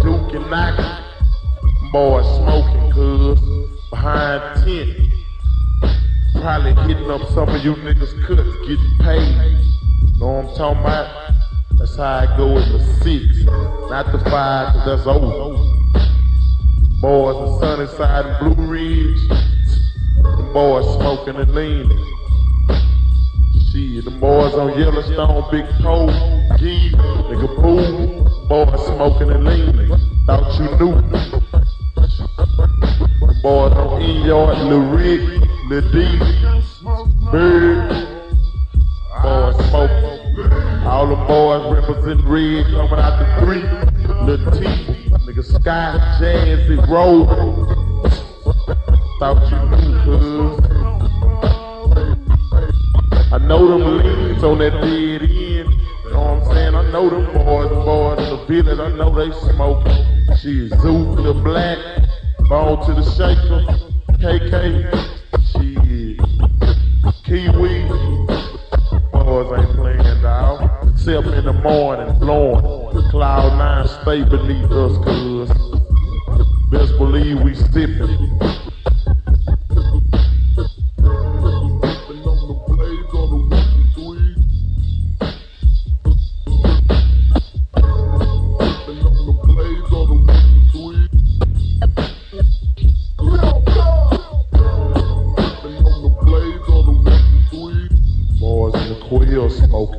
Duke and Knock. Boy smoking, cuz. Behind tent. Probably hitting up some of you niggas cuts, getting paid. Know what I'm talking about? That's how I go in the six, not the five, cause that's over. Boys in Sunnyside and Blue Ridge. Boys smoking and leaning. Shit, the boys on Yellowstone, Big Toe, G, nigga Pooh. Boys smoking and leaning. Thought you knew. The boys on E-Yard, Lil Rick, Lil D, Bird. Boys smoking. All the boys represent red coming out the three. Lil T, nigga Sky, Jazzy, Roll. Thought you knew, cuz. Know them leans on that dead end. You know what I'm saying? I know them boys, boys the village. I know they smoking. She is Zoo the black, Ball to the shaker, KK. She is Kiwi. Boys ain't playing, dog. Except in the morning, blowing. Cloud nine stay beneath us, cuz. Best believe we sipping.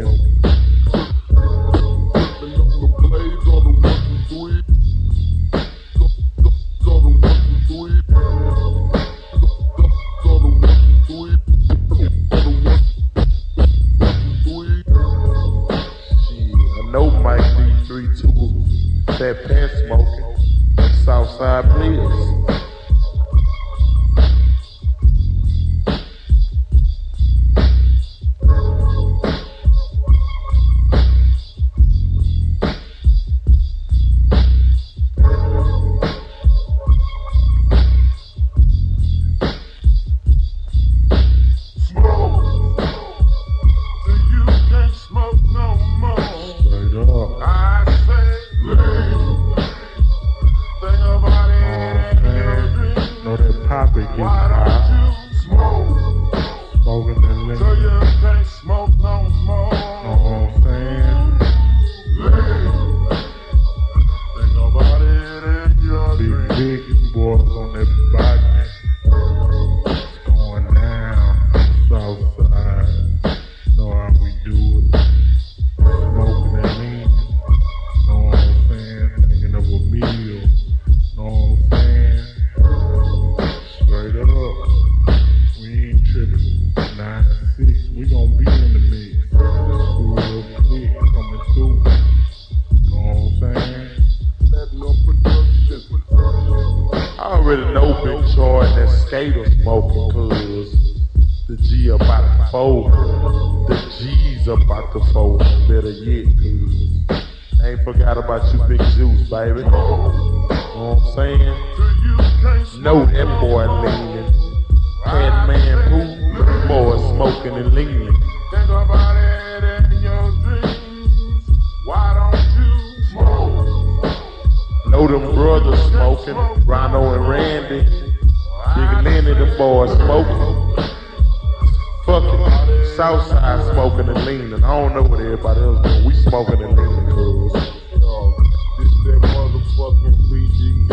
Quill Know that Poppy gets high. Smoking and living. Know what the G about to fold. The G's about to fold. Better yet, I ain't forgot about you Big Juice, baby. Know what I'm saying? Know that boy leaning. Head man poo, boy smoking and leaning. Think about it in your dreams. Why don't you smoke? Know them brothers smoking, Rhino and Randy. Big Lenny, them boys smoking buckets. Southside smoking and leaning. I don't know what everybody else doing. We smoking and leaning, cuz. This that motherfucking 3G